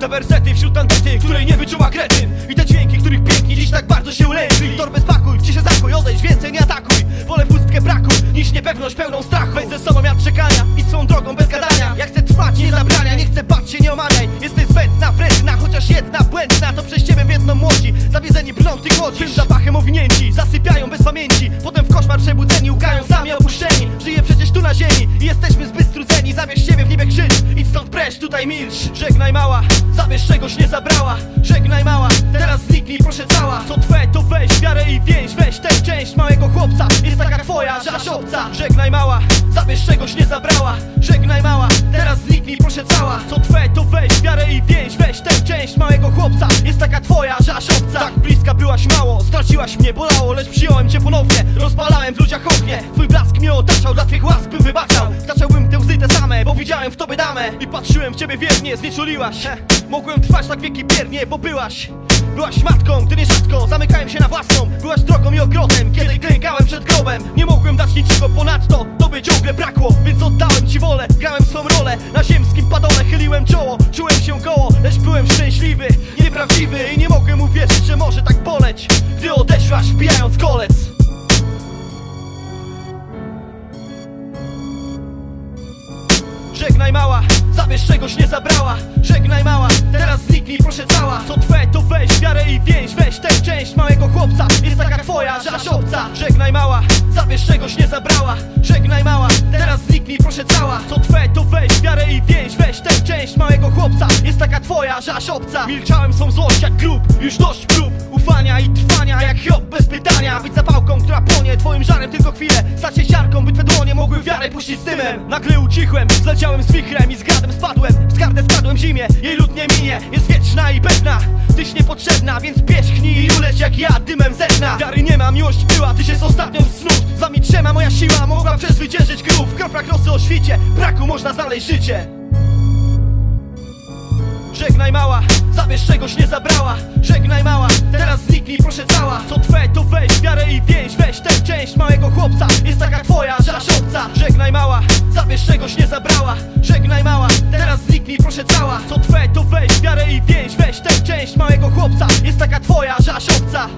Te wersety wśród tandety, której nie wyczuła kretyn. I te dźwięki, których pięknie dziś tak bardzo się ulękli. Torbę spakuj, w ciszę zakuj, odejdź, więcej nie atakuj. Wolę pustkę braku, niż niepewność pełną strachu. Weź ze sobą wiatr czekania, idź swą drogą bez gadania. Ja chcę trwać, nie zabrania, nie chcę bać się, nie omamiaj Jesteś zbędna, wredna, chociaż jedna błędna. To przez ciebie biedną młodzi, zawiedzeni brną tych młodzi Tym zapachem owinięci, zasypiają bez pamięci. Potem w koszmar przebudzeni, łkają sami opuszczeni na ziemi i jesteśmy zbyt strudzeni Zabierz siebie w niebie krzyż, idź stąd precz, tutaj milcz. Żegnaj mała, zabierz czegoś nie zabrała. Żegnaj mała, teraz zniknij proszę cała. Co twe to weź wiarę i więź. Weź tę część małego chłopca. Jest taka twoja, że aż obca. Żegnaj mała, zabierz czegoś nie zabrała. Żegnaj mała, teraz zniknij proszę cała. Co twe to weź wiarę i więź. Weź tę część małego chłopca. Jest taka twoja, że aż obca. Tak bliska byłaś mało, straciłaś mnie, bolało Lecz przyjąłem cię ponownie, rozpalałem w ludziach ognie. Twój blask damę I patrzyłem w ciebie wiernie, znieczuliłaś. Mogłem trwać tak wieki biernie, bo byłaś. Byłaś matką, gdy nierzadko zamykałem się na własną. Byłaś drogą i ogrodem, kiedy klękałem przed grobem. Nie mogłem dać niczego ponadto, tobie ciągle brakło Więc oddałem ci wolę, grałem swą rolę Na ziemskim padole chyliłem czoło, czułem się koło Lecz byłem szczęśliwy, nieprawdziwy I nie mogłem uwierzyć, że może tak boleć Gdy odeszłaś, wbijając kolec Żegnaj mała, zabierz czegoś nie zabrała. Żegnaj mała, teraz zniknij proszę cała. Co twe to weź wiarę i więź Weź tę część małego chłopca. Jest taka twoja, że aż obca. Żegnaj mała, zabierz czegoś nie zabrała. Żegnaj mała, teraz zniknij proszę cała. Co twe to weź wiarę i więź Weź tę część małego chłopca. Jest taka twoja, że aż obca. Milczałem swą złość jak grób, już dość prób. Ufania i trwania jak Hiob bez pytania. Być zapałką, która płonie twoim żarem tylko chwilę wiarę puścić z dymem Nagle ucichłem, zleciałem z wichrem i z gradem spadłem. W skardę skradłem zimie, jej lód nie minie. Jest wieczna i pewna, tyś niepotrzebna Więc pierzchnij i uleć jak ja dymem zedna Wiary nie ma, miłość była, tyś jest ostatnią z snów Z wami trzyma moja siła, mogła przezwyciężyć grób W kroplach rosy o świcie, braku można znaleźć życie. Żegnaj mała, zabierz czegoś nie zabrała. Żegnaj mała, teraz zniknij proszę cała. Co twe to weź wiarę i więź. Weź tę część małego chłopca Jest taka twoja, aż obca Żegnaj mała, zabierz czegoś nie zabrała. Żegnaj mała, teraz zniknij proszę cała. Co twe to weź wiarę i więź. Weź tę część małego chłopca Jest taka twoja, aż obca